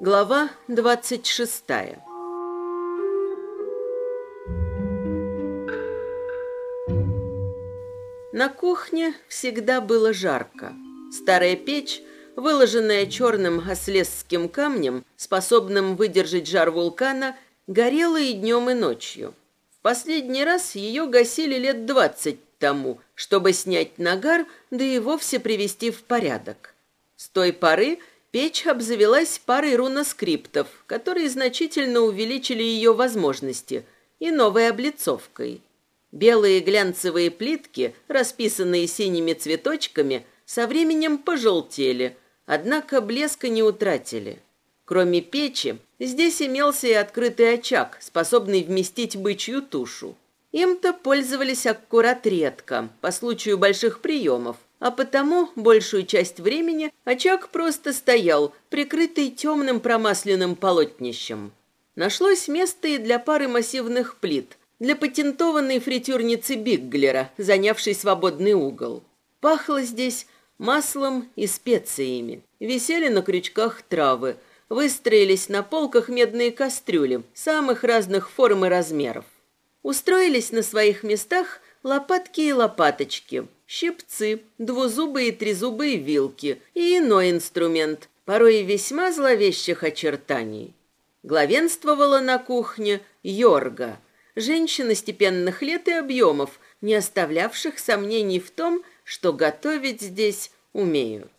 Глава двадцать шестая На кухне всегда было жарко. Старая печь, выложенная черным ослесским камнем, способным выдержать жар вулкана, горела и днем, и ночью. В последний раз ее гасили лет двадцать тому, чтобы снять нагар, да и вовсе привести в порядок. С той поры – Печь обзавелась парой руноскриптов, которые значительно увеличили ее возможности, и новой облицовкой. Белые глянцевые плитки, расписанные синими цветочками, со временем пожелтели, однако блеска не утратили. Кроме печи, здесь имелся и открытый очаг, способный вместить бычью тушу. Им-то пользовались аккурат редко, по случаю больших приемов, а потому большую часть времени очаг просто стоял, прикрытый темным промасленным полотнищем. Нашлось место и для пары массивных плит, для патентованной фритюрницы Бигглера, занявшей свободный угол. Пахло здесь маслом и специями. Висели на крючках травы, выстроились на полках медные кастрюли самых разных форм и размеров. Устроились на своих местах лопатки и лопаточки, щипцы, двузубые и трезубые вилки и иной инструмент, порой весьма зловещих очертаний. Главенствовала на кухне Йорга, женщина степенных лет и объемов, не оставлявших сомнений в том, что готовить здесь умеют.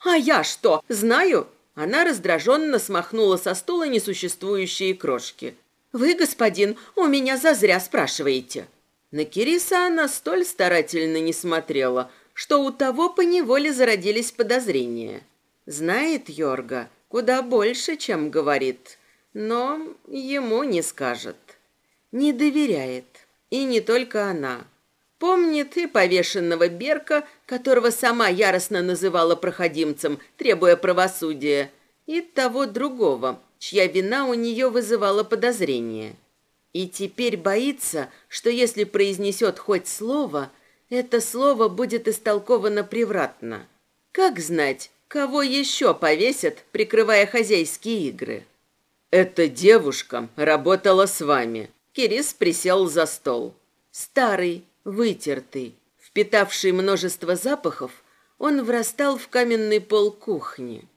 «А я что, знаю?» Она раздраженно смахнула со стула несуществующие крошки. «Вы, господин, у меня зазря спрашиваете». На Кириса она столь старательно не смотрела, что у того поневоле зародились подозрения. Знает Йорга куда больше, чем говорит, но ему не скажет. Не доверяет. И не только она. Помнит и повешенного Берка, которого сама яростно называла проходимцем, требуя правосудия, и того другого, чья вина у нее вызывала подозрение. И теперь боится, что если произнесет хоть слово, это слово будет истолковано превратно. Как знать, кого еще повесят, прикрывая хозяйские игры? Эта девушка работала с вами. Кирис присел за стол. Старый, вытертый, впитавший множество запахов, он врастал в каменный пол кухни.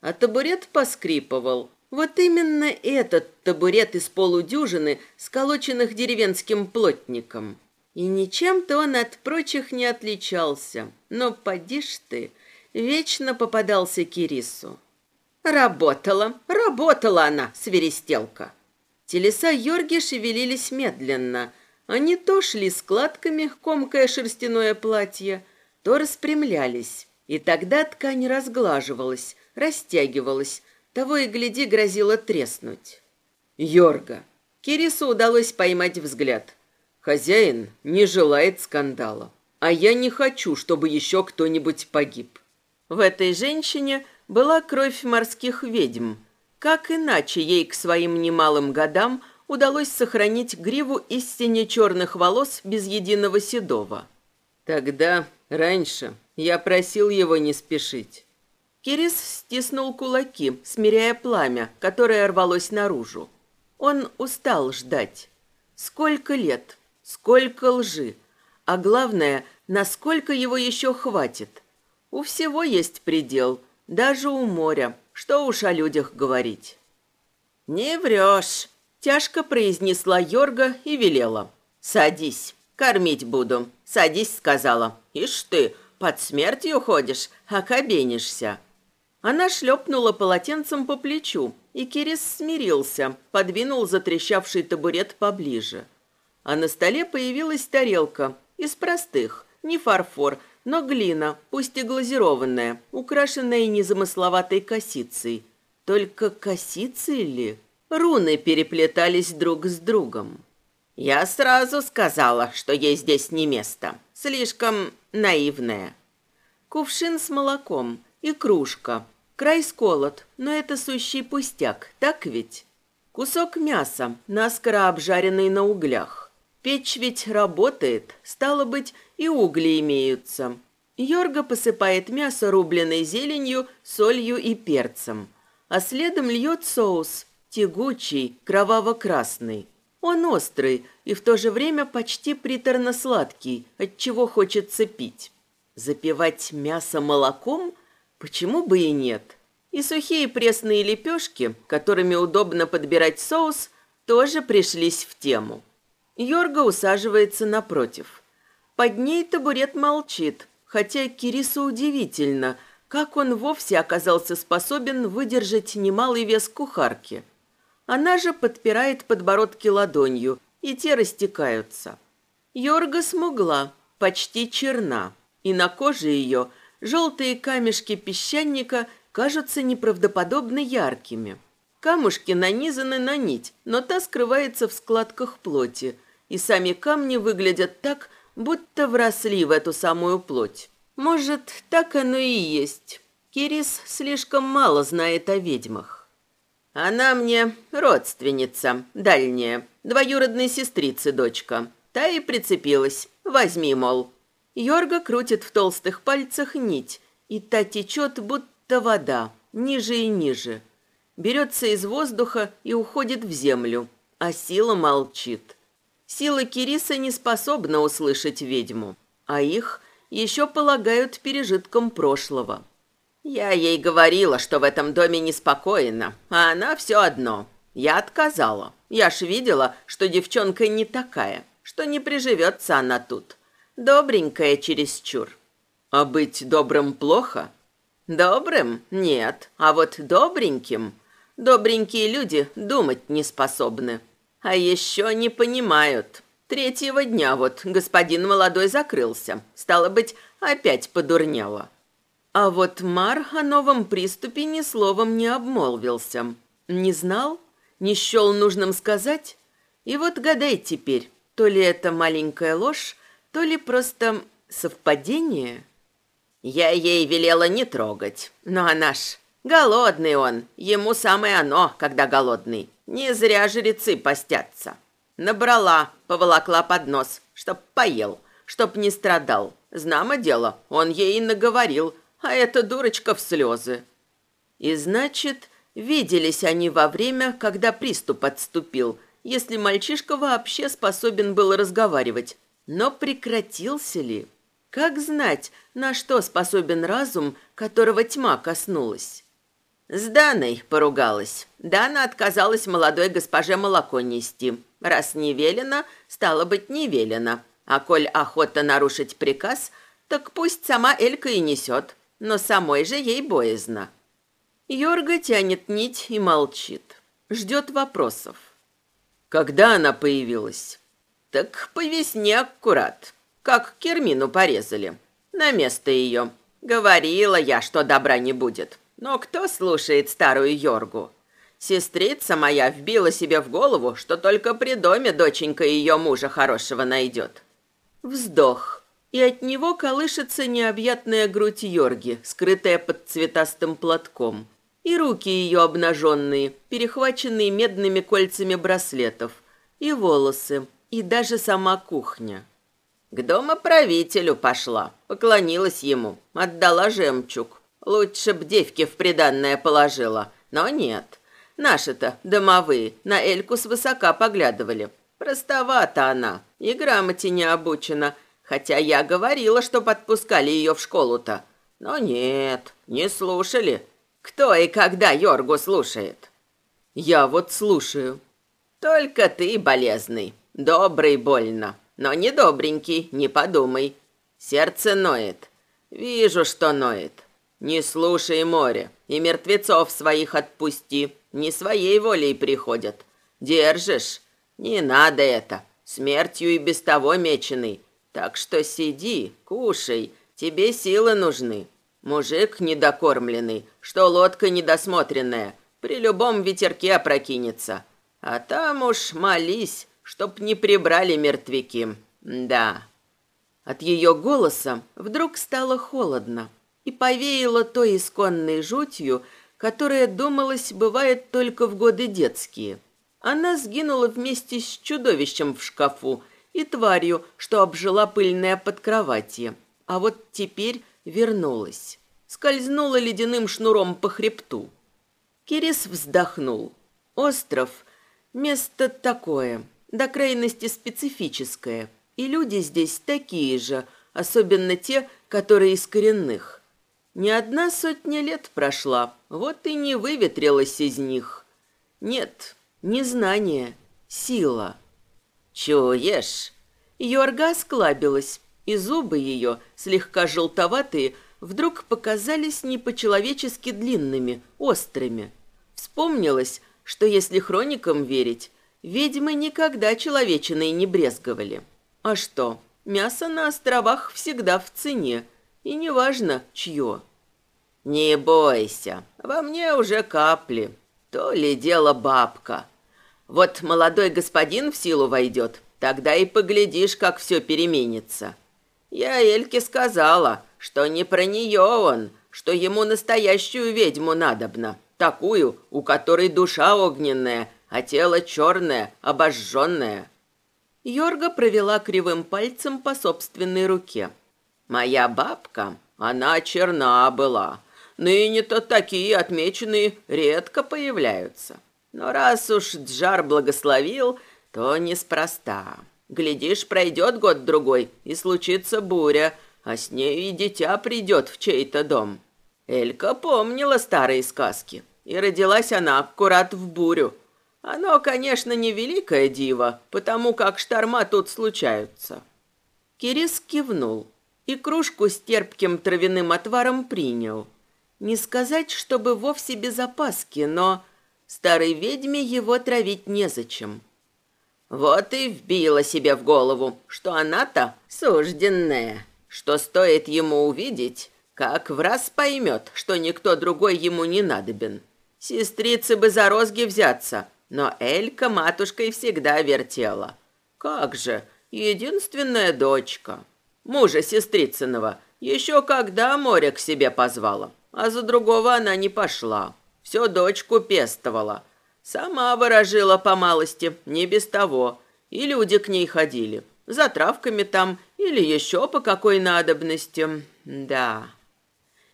А табурет поскрипывал, вот именно этот табурет из полудюжины, сколоченных деревенским плотником. И ничем-то он от прочих не отличался. Но поди ж ты, вечно попадался Кирису. Работала, работала она, свиристелка. Телеса Йорги шевелились медленно. Они то шли складками, комкая шерстяное платье, то распрямлялись. И тогда ткань разглаживалась, растягивалась, того и гляди, грозило треснуть. Йорга. Кирису удалось поймать взгляд. Хозяин не желает скандала. А я не хочу, чтобы еще кто-нибудь погиб. В этой женщине была кровь морских ведьм. Как иначе ей к своим немалым годам удалось сохранить гриву из сине-черных волос без единого седого? Тогда, раньше, я просил его не спешить. Кирис стиснул кулаки, смиряя пламя, которое рвалось наружу. Он устал ждать. Сколько лет, сколько лжи, а главное, насколько его еще хватит. У всего есть предел, даже у моря, что уж о людях говорить. «Не врешь», — тяжко произнесла Йорга и велела. «Садись, кормить буду». «Садись», — сказала. «Ишь ты, под смертью ходишь, кабенишься». Она шлепнула полотенцем по плечу, и Кирис смирился, подвинул затрещавший табурет поближе. А на столе появилась тарелка из простых, не фарфор, но глина, пусть и глазированная, украшенная незамысловатой косицей. Только косицей ли? Руны переплетались друг с другом. Я сразу сказала, что ей здесь не место. Слишком наивная. Кувшин с молоком – И кружка. Край сколот, но это сущий пустяк, так ведь? Кусок мяса, наскоро обжаренный на углях. Печь ведь работает, стало быть, и угли имеются. Йорга посыпает мясо рубленой зеленью, солью и перцем. А следом льет соус, тягучий, кроваво-красный. Он острый и в то же время почти приторно-сладкий, от чего хочется пить. Запивать мясо молоком? Почему бы и нет? И сухие пресные лепешки, которыми удобно подбирать соус, тоже пришлись в тему. Йорга усаживается напротив. Под ней табурет молчит, хотя Кирису удивительно, как он вовсе оказался способен выдержать немалый вес кухарки. Она же подпирает подбородки ладонью, и те растекаются. Йорга смугла, почти черна, и на коже ее желтые камешки песчаника кажутся неправдоподобно яркими. Камушки нанизаны на нить, но та скрывается в складках плоти, и сами камни выглядят так, будто вросли в эту самую плоть. Может, так оно и есть. Кирис слишком мало знает о ведьмах. Она мне родственница, дальняя, двоюродной сестрицы дочка. Та и прицепилась. Возьми, мол. Йорга крутит в толстых пальцах нить, и та течет, будто вода, ниже и ниже берется из воздуха и уходит в землю, а сила молчит. Сила Кириса не способна услышать ведьму, а их еще полагают пережитком прошлого. Я ей говорила, что в этом доме неспокойно, а она все одно. Я отказала. Я ж видела, что девчонка не такая, что не приживется она тут. Добренькая чересчур. А быть добрым плохо? Добрым? Нет. А вот добреньким Добренькие люди думать не способны. А еще не понимают. Третьего дня вот господин молодой закрылся. Стало быть, опять подурнело. А вот Мар о новом приступе ни словом не обмолвился. Не знал? Не счел нужным сказать? И вот гадай теперь, то ли это маленькая ложь, то ли просто совпадение? Я ей велела не трогать, но она ж Голодный он, ему самое оно, когда голодный. Не зря жрецы постятся. Набрала, поволокла под нос, чтоб поел, чтоб не страдал. Знамо дело, он ей наговорил, а эта дурочка в слезы. И значит, виделись они во время, когда приступ отступил, если мальчишка вообще способен был разговаривать. Но прекратился ли? Как знать, на что способен разум, которого тьма коснулась? С Даной поругалась. Дана отказалась молодой госпоже молоко нести. Раз не велено, стало быть, не велено. А коль охота нарушить приказ, так пусть сама Элька и несет. Но самой же ей боязно. Йорга тянет нить и молчит. Ждет вопросов. Когда она появилась? Так по весне аккурат. Как Кермину порезали. На место ее. Говорила я, что добра не будет. Но кто слушает старую Йоргу? Сестрица моя вбила себе в голову, что только при доме доченька ее мужа хорошего найдет. Вздох. И от него колышется необъятная грудь Йорги, скрытая под цветастым платком. И руки ее обнаженные, перехваченные медными кольцами браслетов. И волосы, и даже сама кухня. К домоправителю пошла, поклонилась ему, отдала жемчуг. Лучше б девки в приданное положила, но нет. Наши-то, домовые, на Эльку свысока поглядывали. Простовата она, и грамоте не обучена, хотя я говорила, что подпускали ее в школу-то. Но нет, не слушали. Кто и когда Йоргу слушает? Я вот слушаю. Только ты болезный, добрый больно, но не добренький, не подумай. Сердце ноет. Вижу, что ноет. Не слушай море, и мертвецов своих отпусти. Не своей волей приходят. Держишь? Не надо это. Смертью и без того меченый. Так что сиди, кушай. Тебе силы нужны. Мужик недокормленный, что лодка недосмотренная. При любом ветерке опрокинется. А там уж молись, чтоб не прибрали мертвяки. Да. От ее голоса вдруг стало холодно. и повеяло той исконной жутью, которая, думалось, бывает только в годы детские. Она сгинула вместе с чудовищем в шкафу и тварью, что обжила пыльное подкроватье. А вот теперь вернулась. Скользнула ледяным шнуром по хребту. Кирис вздохнул. Остров – место такое, до крайности специфическое. И люди здесь такие же, особенно те, которые из коренных. Не одна сотня лет прошла, вот и не выветрилась из них. Нет, не знание, сила. «Чуешь?» Йорга осклабилась, и зубы ее, слегка желтоватые, вдруг показались не по-человечески длинными, острыми. Вспомнилось, что если хроникам верить, ведьмы никогда человечиной не брезговали. А что, мясо на островах всегда в цене, и неважно, чье. «Не бойся, во мне уже капли. То ли дело бабка. Вот молодой господин в силу войдет, тогда и поглядишь, как все переменится. Я Эльке сказала, что не про нее он, что ему настоящую ведьму надобно, такую, у которой душа огненная, а тело черное, обожженное». Йорга провела кривым пальцем по собственной руке. Моя бабка, она черна была. Ныне-то такие отмеченные редко появляются. Но раз уж Джар благословил, то неспроста. Глядишь, пройдет год-другой, и случится буря, а с ней и дитя придет в чей-то дом. Элька помнила старые сказки, и родилась она аккурат в бурю. Оно, конечно, не великое диво, потому как шторма тут случаются. Кирис кивнул и кружку с терпким травяным отваром принял. Не сказать, чтобы вовсе без опаски, но старой ведьме его травить незачем. Вот и вбила себе в голову, что она-то сужденная, что стоит ему увидеть, как в раз поймет, что никто другой ему не надобен. Сестрицы бы за розги взяться, но Элька матушкой всегда вертела. Как же, единственная дочка. Мужа сестрицыного еще когда море к себе позвала, а за другого она не пошла. Все дочку пестовала. Сама ворожила по малости, не без того. И люди к ней ходили. За травками там или еще по какой надобности. Да.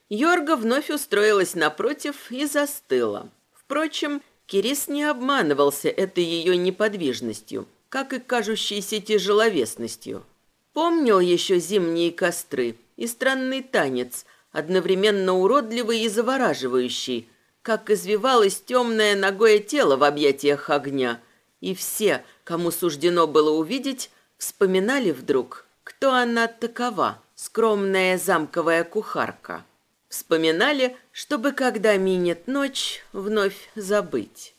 Йорга вновь устроилась напротив и застыла. Впрочем, Кирис не обманывался этой ее неподвижностью, как и кажущейся тяжеловесностью. Помнил еще зимние костры и странный танец, одновременно уродливый и завораживающий, как извивалось темное ногое тело в объятиях огня. И все, кому суждено было увидеть, вспоминали вдруг, кто она такова, скромная замковая кухарка. Вспоминали, чтобы, когда минет ночь, вновь забыть.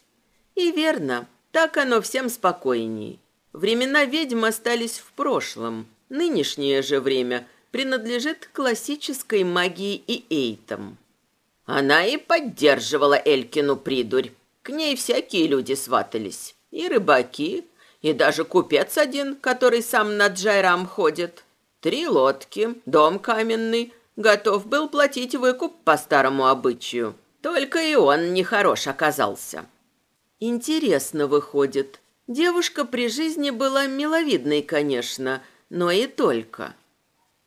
И верно, так оно всем спокойней. Времена ведьм остались в прошлом – Нынешнее же время принадлежит классической магии и эйтам. Она и поддерживала Элькину придурь. К ней всякие люди сватались. И рыбаки, и даже купец один, который сам на Джайрам ходит. Три лодки, дом каменный. Готов был платить выкуп по старому обычаю. Только и он нехорош оказался. Интересно выходит. Девушка при жизни была миловидной, конечно, но и только.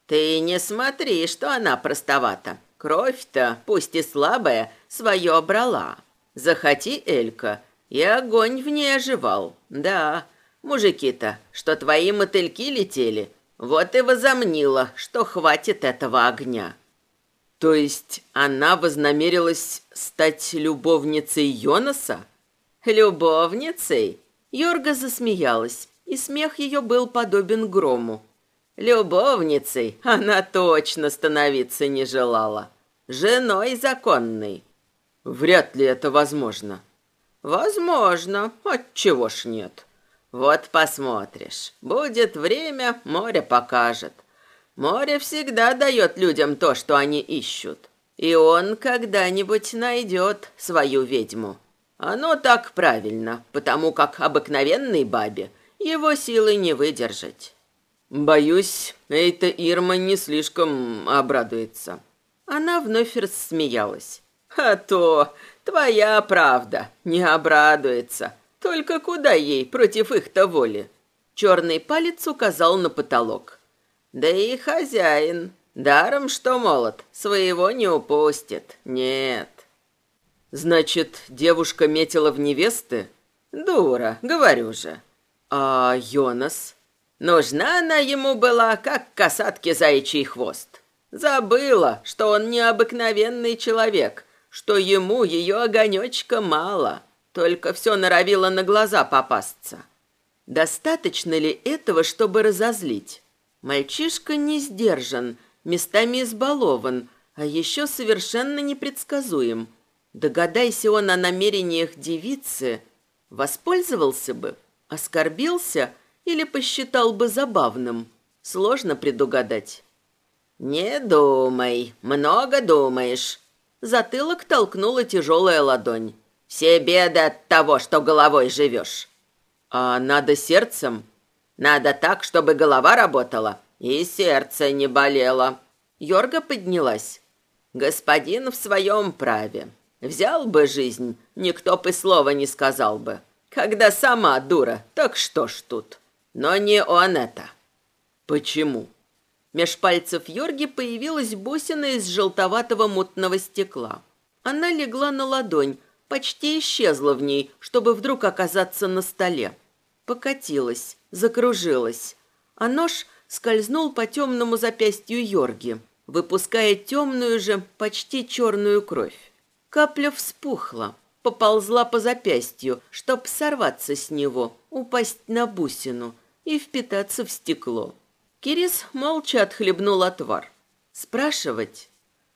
Ты не смотри, что она простовата. Кровь-то, пусть и слабая, свое брала. Захоти, Элька, и огонь в ней оживал. Да, мужики-то, что твои мотыльки летели, вот и возомнила, что хватит этого огня. То есть она вознамерилась стать любовницей Йонаса? Любовницей? Йорга засмеялась и смех ее был подобен грому. Любовницей она точно становиться не желала. Женой законной. Вряд ли это возможно. Возможно, отчего ж нет. Вот посмотришь. Будет время, море покажет. Море всегда дает людям то, что они ищут. И он когда-нибудь найдет свою ведьму. Оно так правильно, потому как обыкновенной бабе – его силы не выдержать. Боюсь, эта Ирма не слишком обрадуется. Она вновь рассмеялась. «А то твоя правда не обрадуется. Только куда ей против их-то воли?» Черный палец указал на потолок. «Да и хозяин. Даром, что молод, своего не упустит. Нет». «Значит, девушка метила в невесты?» «Дура, говорю же». «А Йонас?» Нужна она ему была, как касатке заячий хвост. Забыла, что он необыкновенный человек, что ему ее огонечка мало, только все норовило на глаза попасться. Достаточно ли этого, чтобы разозлить? Мальчишка не сдержан, местами избалован, а еще совершенно непредсказуем. Догадайся он о намерениях девицы, воспользовался бы, оскорбился – или посчитал бы забавным. Сложно предугадать. «Не думай, много думаешь». Затылок толкнула тяжелая ладонь. «Все беды от того, что головой живешь». «А надо сердцем?» «Надо так, чтобы голова работала и сердце не болело». Йорга поднялась. «Господин в своем праве. Взял бы жизнь, никто бы слова не сказал бы. Когда сама дура, так что ж тут?» Но не он это. Почему? Меж пальцев Йорги появилась бусина из желтоватого мутного стекла. Она легла на ладонь, почти исчезла в ней, чтобы вдруг оказаться на столе. Покатилась, закружилась, а нож скользнул по темному запястью Йорги, выпуская темную же, почти черную кровь. Капля вспухла, поползла по запястью, чтоб сорваться с него, упасть на бусину, и впитаться в стекло. Кирис молча отхлебнул отвар. Спрашивать?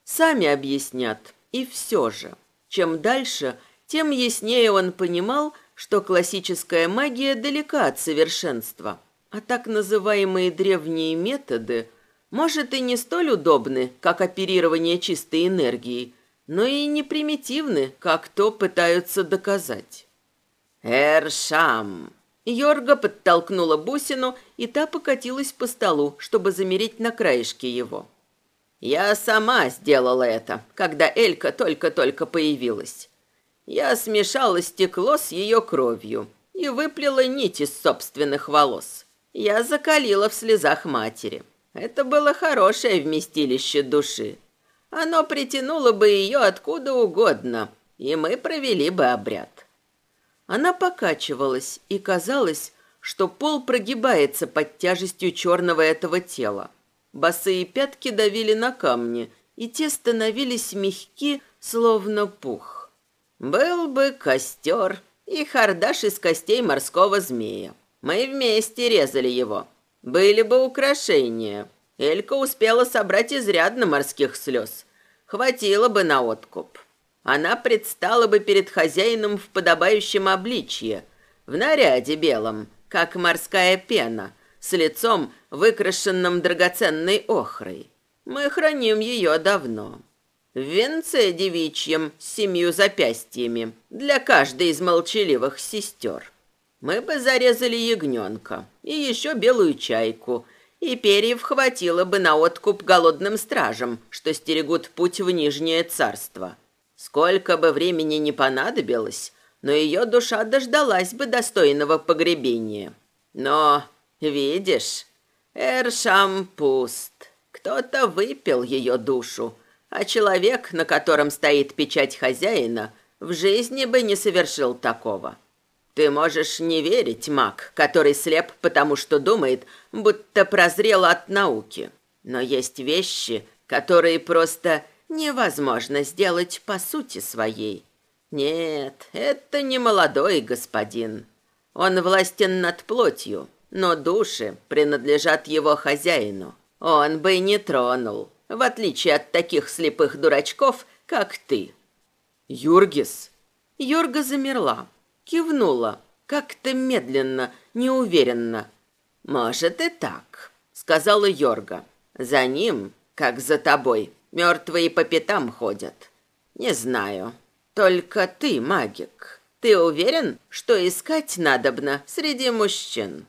Сами объяснят. И все же. Чем дальше, тем яснее он понимал, что классическая магия далека от совершенства, а так называемые древние методы, может, и не столь удобны, как оперирование чистой энергией, но и не примитивны, как то пытаются доказать. «Эршам!» Йорга подтолкнула бусину, и та покатилась по столу, чтобы замереть на краешке его. «Я сама сделала это, когда Элька только-только появилась. Я смешала стекло с ее кровью и выплела нить из собственных волос. Я закалила в слезах матери. Это было хорошее вместилище души. Оно притянуло бы ее откуда угодно, и мы провели бы обряд. Она покачивалась, и казалось, что пол прогибается под тяжестью черного этого тела. Босые пятки давили на камни, и те становились мягки, словно пух. Был бы костер и хардаш из костей морского змея. Мы вместе резали его. Были бы украшения. Элька успела собрать изрядно морских слез. Хватило бы на откуп она предстала бы перед хозяином в подобающем обличье, в наряде белом, как морская пена, с лицом, выкрашенным драгоценной охрой. Мы храним ее давно. В венце девичьем с семью запястьями для каждой из молчаливых сестер. Мы бы зарезали ягненка и еще белую чайку, и перьев хватило бы на откуп голодным стражам, что стерегут путь в Нижнее Царство. Сколько бы времени не понадобилось, но ее душа дождалась бы достойного погребения. Но, видишь, Эршам пуст. Кто-то выпил ее душу, а человек, на котором стоит печать хозяина, в жизни бы не совершил такого. Ты можешь не верить, маг, который слеп, потому что думает, будто прозрел от науки. Но есть вещи, которые просто невозможно сделать по сути своей. Нет, это не молодой господин. Он властен над плотью, но души принадлежат его хозяину. Он бы не тронул, в отличие от таких слепых дурачков, как ты. Юргис. Юрга замерла, кивнула, как-то медленно, неуверенно. Может и так, сказала Йорга. За ним, как за тобой, Мертвые по пятам ходят. Не знаю. Только ты, магик. Ты уверен, что искать надобно среди мужчин?»